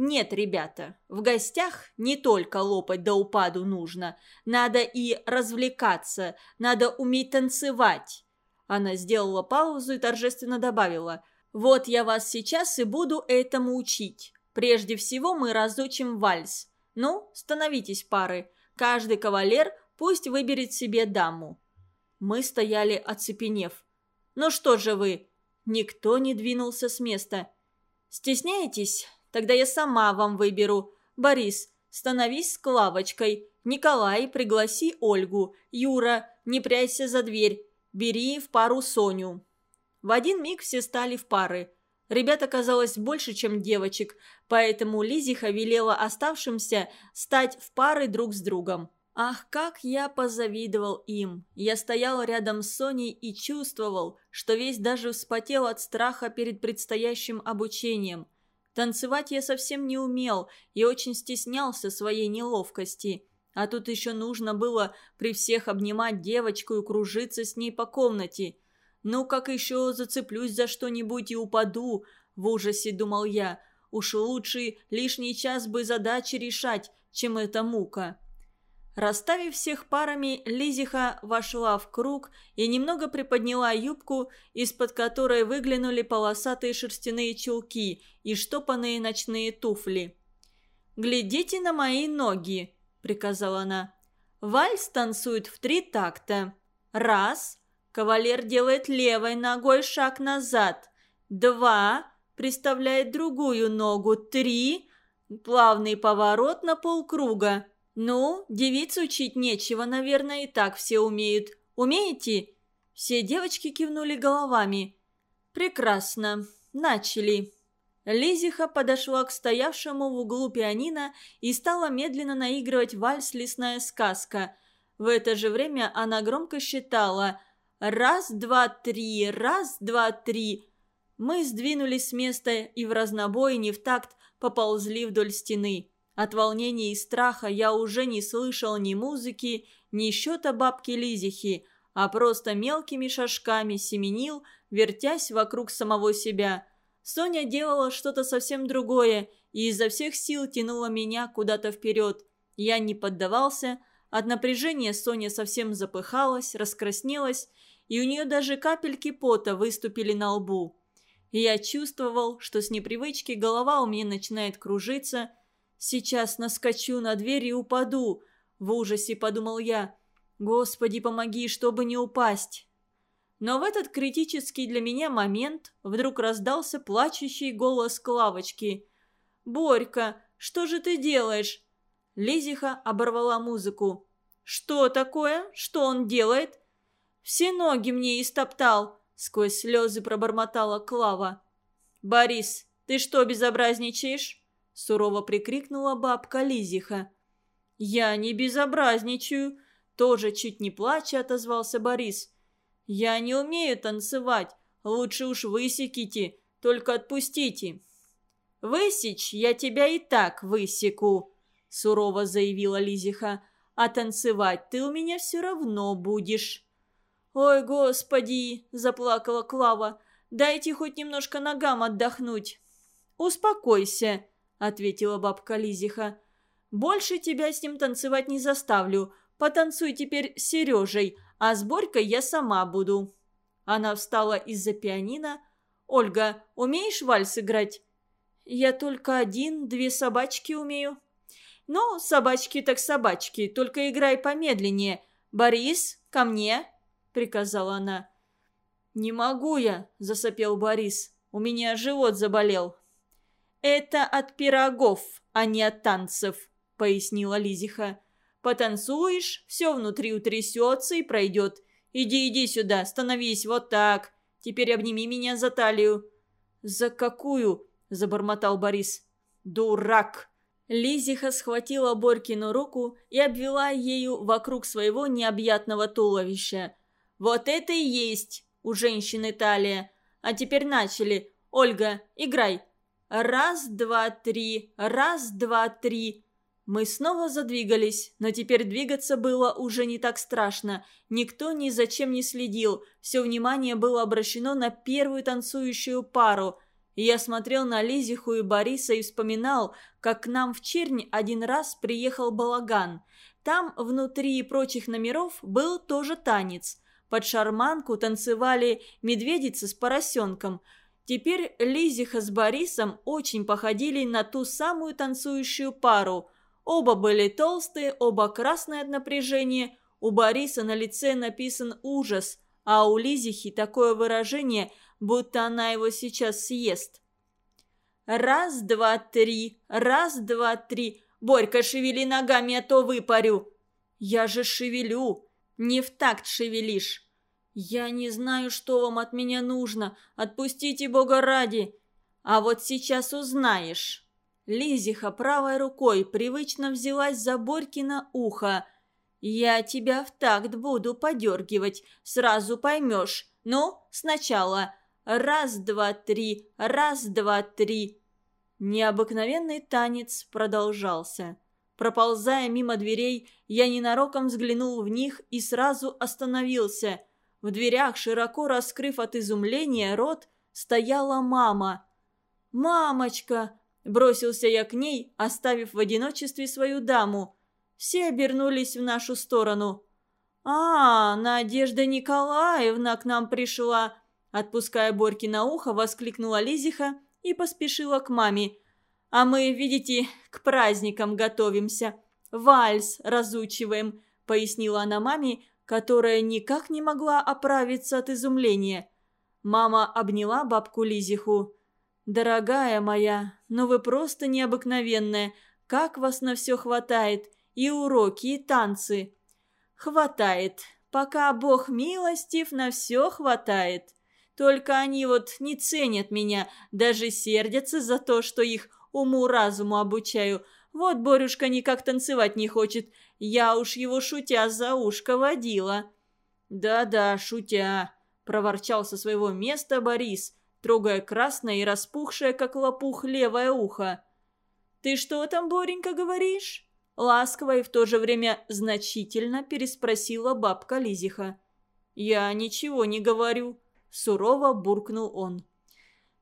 «Нет, ребята, в гостях не только лопать до упаду нужно. Надо и развлекаться, надо уметь танцевать». Она сделала паузу и торжественно добавила. «Вот я вас сейчас и буду этому учить. Прежде всего мы разучим вальс. Ну, становитесь пары. Каждый кавалер пусть выберет себе даму». Мы стояли оцепенев. «Ну что же вы?» Никто не двинулся с места. «Стесняетесь? Тогда я сама вам выберу. Борис, становись с Клавочкой. Николай, пригласи Ольгу. Юра, не прячься за дверь. Бери в пару Соню». В один миг все стали в пары. Ребят оказалось больше, чем девочек, поэтому Лизиха велела оставшимся стать в пары друг с другом. Ах, как я позавидовал им! Я стоял рядом с Соней и чувствовал, что весь даже вспотел от страха перед предстоящим обучением. Танцевать я совсем не умел и очень стеснялся своей неловкости. А тут еще нужно было при всех обнимать девочку и кружиться с ней по комнате. Ну, как еще зацеплюсь за что-нибудь и упаду, в ужасе думал я. Уж лучше лишний час бы задачи решать, чем эта мука. Расставив всех парами, Лизиха вошла в круг и немного приподняла юбку, из-под которой выглянули полосатые шерстяные чулки и штопанные ночные туфли. «Глядите на мои ноги», — приказала она. Вальс танцует в три такта. Раз. Кавалер делает левой ногой шаг назад. Два. Приставляет другую ногу. Три. Плавный поворот на полкруга. «Ну, девиц учить нечего, наверное, и так все умеют. Умеете?» Все девочки кивнули головами. «Прекрасно. Начали». Лизиха подошла к стоявшему в углу пианино и стала медленно наигрывать вальс «Лесная сказка». В это же время она громко считала «Раз, два, три, раз, два, три». Мы сдвинулись с места и в разнобой, не в такт, поползли вдоль стены. От волнения и страха я уже не слышал ни музыки, ни счета бабки Лизихи, а просто мелкими шажками семенил, вертясь вокруг самого себя. Соня делала что-то совсем другое и изо всех сил тянула меня куда-то вперед. Я не поддавался, от напряжения Соня совсем запыхалась, раскраснелась, и у нее даже капельки пота выступили на лбу. я чувствовал, что с непривычки голова у меня начинает кружиться, Сейчас наскочу на дверь и упаду. В ужасе подумал я. Господи, помоги, чтобы не упасть. Но в этот критический для меня момент вдруг раздался плачущий голос Клавочки. «Борька, что же ты делаешь?» Лизиха оборвала музыку. «Что такое? Что он делает?» «Все ноги мне истоптал», — сквозь слезы пробормотала Клава. «Борис, ты что безобразничаешь?» Сурово прикрикнула бабка Лизиха. «Я не безобразничаю», – тоже чуть не плача отозвался Борис. «Я не умею танцевать, лучше уж высеките, только отпустите». «Высечь я тебя и так высеку», – сурово заявила Лизиха. «А танцевать ты у меня все равно будешь». «Ой, господи!» – заплакала Клава. «Дайте хоть немножко ногам отдохнуть». «Успокойся», – ответила бабка Лизиха. «Больше тебя с ним танцевать не заставлю. Потанцуй теперь с Сережей, а с Борькой я сама буду». Она встала из-за пианино. «Ольга, умеешь вальс играть?» «Я только один, две собачки умею». «Ну, собачки так собачки, только играй помедленнее. Борис, ко мне!» – приказала она. «Не могу я», – засопел Борис. «У меня живот заболел». «Это от пирогов, а не от танцев», — пояснила Лизиха. «Потанцуешь, все внутри утрясется и пройдет. Иди, иди сюда, становись вот так. Теперь обними меня за талию». «За какую?» – забормотал Борис. «Дурак!» Лизиха схватила Борькину руку и обвела ею вокруг своего необъятного туловища. «Вот это и есть у женщины талия. А теперь начали. Ольга, играй. Раз, два, три, раз, два, три. Мы снова задвигались, но теперь двигаться было уже не так страшно. Никто ни за чем не следил, все внимание было обращено на первую танцующую пару. Я смотрел на Лизиху и Бориса и вспоминал, как к нам в Чернь один раз приехал балаган. Там, внутри прочих номеров, был тоже танец. Под шарманку танцевали медведица с поросенком. Теперь Лизиха с Борисом очень походили на ту самую танцующую пару – Оба были толстые, оба красные от напряжения. У Бориса на лице написан ужас, а у Лизихи такое выражение, будто она его сейчас съест. «Раз, два, три, раз, два, три. Борька, шевели ногами, а то выпарю». «Я же шевелю. Не в такт шевелишь». «Я не знаю, что вам от меня нужно. Отпустите Бога ради. А вот сейчас узнаешь». Лизиха правой рукой привычно взялась за Борькино ухо. «Я тебя в такт буду подергивать, сразу поймешь. Ну, сначала. Раз, два, три, раз, два, три». Необыкновенный танец продолжался. Проползая мимо дверей, я ненароком взглянул в них и сразу остановился. В дверях, широко раскрыв от изумления рот, стояла мама. «Мамочка!» Бросился я к ней, оставив в одиночестве свою даму. Все обернулись в нашу сторону. «А, Надежда Николаевна к нам пришла!» Отпуская Борьки на ухо, воскликнула Лизиха и поспешила к маме. «А мы, видите, к праздникам готовимся. Вальс разучиваем», — пояснила она маме, которая никак не могла оправиться от изумления. Мама обняла бабку Лизиху. «Дорогая моя, но вы просто необыкновенная. Как вас на все хватает? И уроки, и танцы». «Хватает. Пока Бог милостив, на все хватает. Только они вот не ценят меня, даже сердятся за то, что их уму-разуму обучаю. Вот Борюшка никак танцевать не хочет. Я уж его шутя за ушко водила». «Да-да, шутя», – проворчал со своего места Борис – трогая красное и распухшее, как лопух, левое ухо. «Ты что там, Боренька, говоришь?» Ласково и в то же время значительно переспросила бабка Лизиха. «Я ничего не говорю», — сурово буркнул он.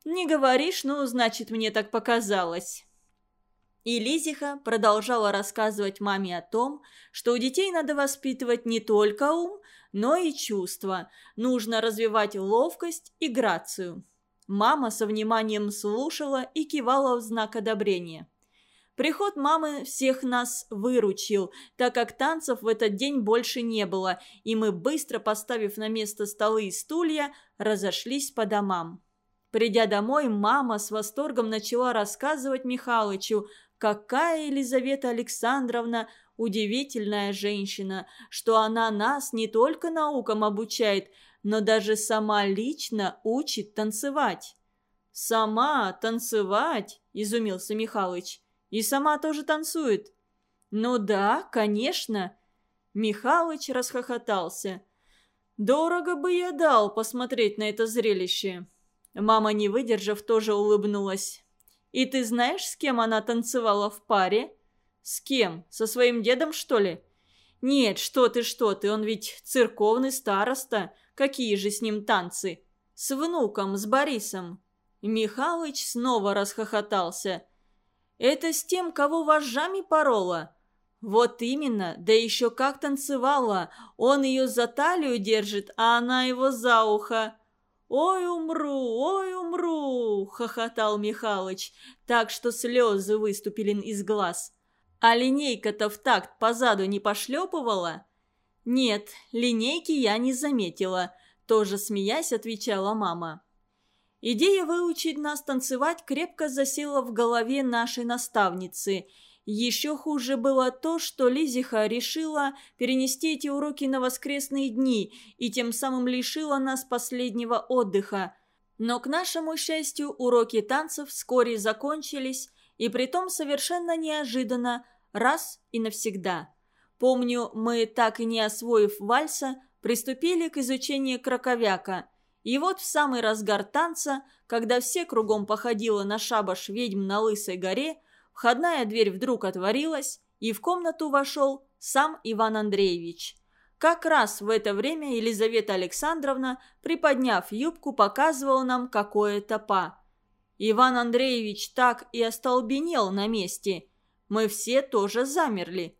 «Не говоришь, ну, значит, мне так показалось». И Лизиха продолжала рассказывать маме о том, что у детей надо воспитывать не только ум, но и чувства. Нужно развивать ловкость и грацию. Мама со вниманием слушала и кивала в знак одобрения. Приход мамы всех нас выручил, так как танцев в этот день больше не было, и мы, быстро поставив на место столы и стулья, разошлись по домам. Придя домой, мама с восторгом начала рассказывать Михалычу, какая Елизавета Александровна удивительная женщина, что она нас не только наукам обучает, но даже сама лично учит танцевать». «Сама танцевать?» – изумился Михалыч. «И сама тоже танцует?» «Ну да, конечно». Михалыч расхохотался. «Дорого бы я дал посмотреть на это зрелище». Мама, не выдержав, тоже улыбнулась. «И ты знаешь, с кем она танцевала в паре?» «С кем? Со своим дедом, что ли?» «Нет, что ты, что ты, он ведь церковный староста. Какие же с ним танцы? С внуком, с Борисом. Михалыч снова расхохотался. Это с тем, кого вожжами порола? Вот именно, да еще как танцевала. Он ее за талию держит, а она его за ухо. «Ой, умру, ой, умру!» – хохотал Михалыч, так что слезы выступили из глаз. «А линейка-то в такт позаду не пошлепывала?» «Нет, линейки я не заметила», – тоже смеясь отвечала мама. Идея выучить нас танцевать крепко засела в голове нашей наставницы. Еще хуже было то, что Лизиха решила перенести эти уроки на воскресные дни и тем самым лишила нас последнего отдыха. Но, к нашему счастью, уроки танцев вскоре закончились, и притом совершенно неожиданно, раз и навсегда. Помню, мы, так и не освоив вальса, приступили к изучению краковяка. И вот в самый разгар танца, когда все кругом походило на шабаш ведьм на Лысой горе, входная дверь вдруг отворилась, и в комнату вошел сам Иван Андреевич. Как раз в это время Елизавета Александровна, приподняв юбку, показывала нам какое-то па. Иван Андреевич так и остолбенел на месте. Мы все тоже замерли.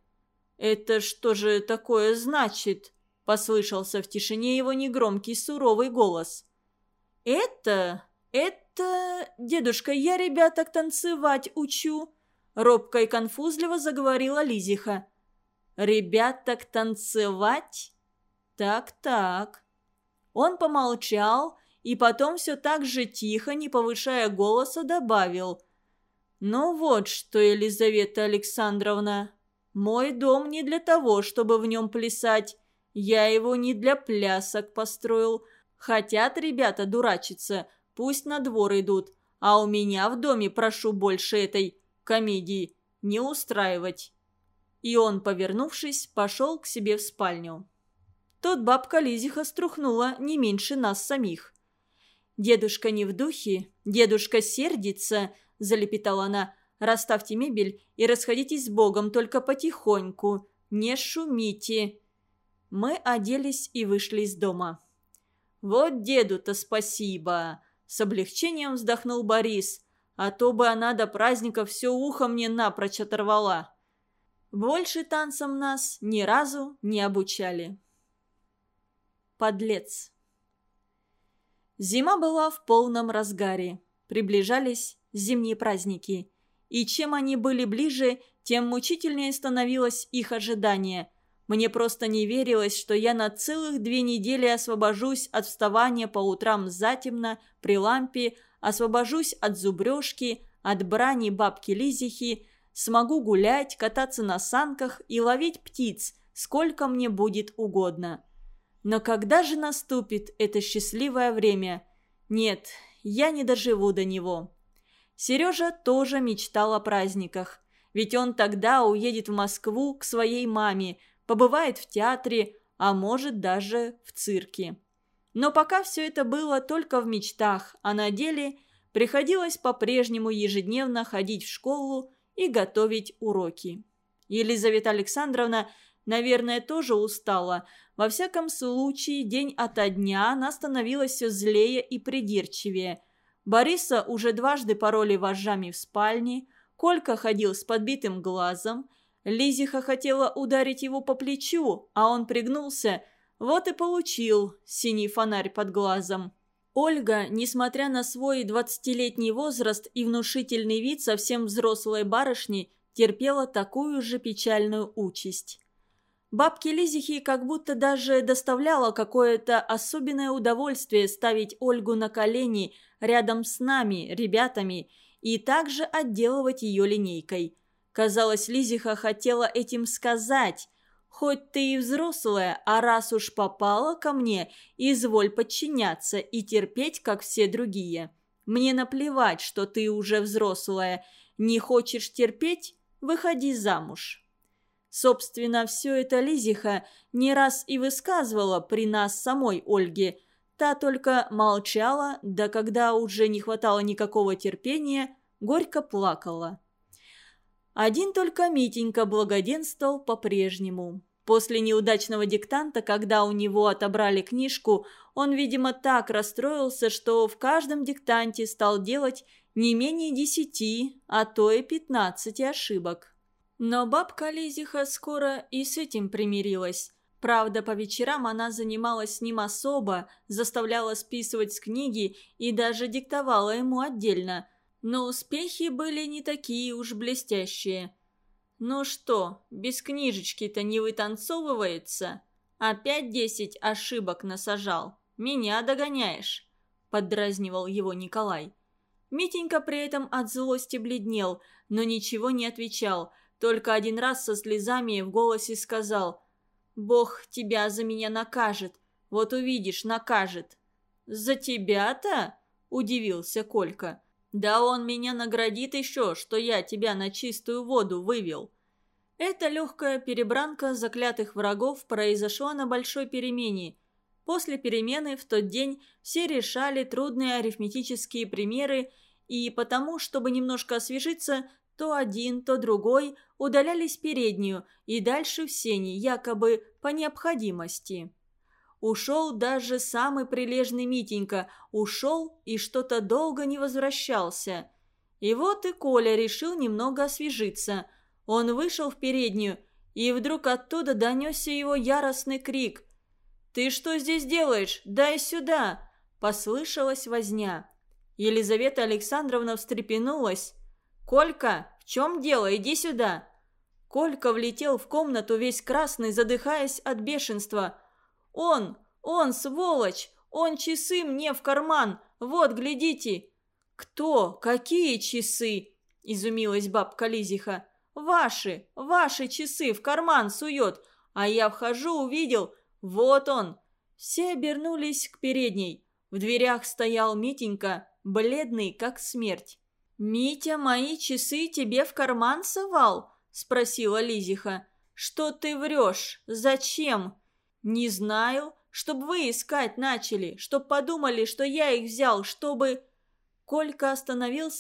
«Это что же такое значит?» – послышался в тишине его негромкий суровый голос. «Это... это... Дедушка, я ребяток танцевать учу!» Робко и конфузливо заговорила Лизиха. «Ребяток танцевать? Так-так». Он помолчал и потом все так же тихо, не повышая голоса, добавил. «Ну вот что, Елизавета Александровна, мой дом не для того, чтобы в нем плясать. Я его не для плясок построил. Хотят ребята дурачиться, пусть на двор идут, а у меня в доме прошу больше этой комедии не устраивать». И он, повернувшись, пошел к себе в спальню. Тут бабка Лизиха струхнула не меньше нас самих. «Дедушка не в духе, дедушка сердится», – залепетала она. «Расставьте мебель и расходитесь с Богом, только потихоньку. Не шумите». Мы оделись и вышли из дома. «Вот деду-то спасибо!» – с облегчением вздохнул Борис. «А то бы она до праздника все ухо мне напрочь оторвала». Больше танцам нас ни разу не обучали. Подлец. Зима была в полном разгаре. Приближались зимние праздники. И чем они были ближе, тем мучительнее становилось их ожидание. Мне просто не верилось, что я на целых две недели освобожусь от вставания по утрам затемно, при лампе, освобожусь от зубрежки, от брани бабки Лизихи, Смогу гулять, кататься на санках и ловить птиц, сколько мне будет угодно. Но когда же наступит это счастливое время? Нет, я не доживу до него. Сережа тоже мечтал о праздниках. Ведь он тогда уедет в Москву к своей маме, побывает в театре, а может даже в цирке. Но пока все это было только в мечтах, а на деле приходилось по-прежнему ежедневно ходить в школу и готовить уроки. Елизавета Александровна, наверное, тоже устала. Во всяком случае, день ото дня она становилась все злее и придирчивее. Бориса уже дважды пороли вожжами в спальне, Колька ходил с подбитым глазом, Лизиха хотела ударить его по плечу, а он пригнулся, вот и получил синий фонарь под глазом. Ольга, несмотря на свой двадцатилетний возраст и внушительный вид совсем взрослой барышни, терпела такую же печальную участь. Бабке Лизихи как будто даже доставляло какое-то особенное удовольствие ставить Ольгу на колени рядом с нами, ребятами, и также отделывать ее линейкой. Казалось, Лизиха хотела этим сказать Хоть ты и взрослая, а раз уж попала ко мне, изволь подчиняться и терпеть, как все другие. Мне наплевать, что ты уже взрослая. Не хочешь терпеть? Выходи замуж». Собственно, все это Лизиха не раз и высказывала при нас самой Ольге. Та только молчала, да когда уже не хватало никакого терпения, горько плакала. Один только Митенька благоденствовал по-прежнему. После неудачного диктанта, когда у него отобрали книжку, он, видимо, так расстроился, что в каждом диктанте стал делать не менее десяти, а то и пятнадцати ошибок. Но бабка Лизиха скоро и с этим примирилась. Правда, по вечерам она занималась с ним особо, заставляла списывать с книги и даже диктовала ему отдельно – но успехи были не такие уж блестящие. «Ну что, без книжечки-то не вытанцовывается? Опять десять ошибок насажал. Меня догоняешь?» – поддразнивал его Николай. Митенька при этом от злости бледнел, но ничего не отвечал, только один раз со слезами в голосе сказал «Бог тебя за меня накажет, вот увидишь, накажет». «За тебя-то?» – удивился Колька. Да он меня наградит еще, что я тебя на чистую воду вывел. Эта легкая перебранка заклятых врагов произошла на большой перемене. После перемены в тот день все решали трудные арифметические примеры, и потому, чтобы немножко освежиться, То один, то другой удалялись переднюю и дальше в сени, якобы по необходимости. Ушел даже самый прилежный Митенька, ушел и что-то долго не возвращался. И вот и Коля решил немного освежиться. Он вышел в переднюю, и вдруг оттуда донесся его яростный крик. «Ты что здесь делаешь? Дай сюда!» Послышалась возня. Елизавета Александровна встрепенулась. «Колька, в чем дело? Иди сюда!» Колька влетел в комнату весь красный, задыхаясь от бешенства. «Он! Он, сволочь! Он часы мне в карман! Вот, глядите!» «Кто? Какие часы?» – изумилась бабка Лизиха. «Ваши! Ваши часы в карман сует! А я вхожу, увидел. Вот он!» Все обернулись к передней. В дверях стоял Митенька, бледный, как смерть. «Митя мои часы тебе в карман совал?» – спросила Лизиха. «Что ты врешь? Зачем?» «Не знаю. Чтоб вы искать начали, чтоб подумали, что я их взял, чтобы...» Колька остановился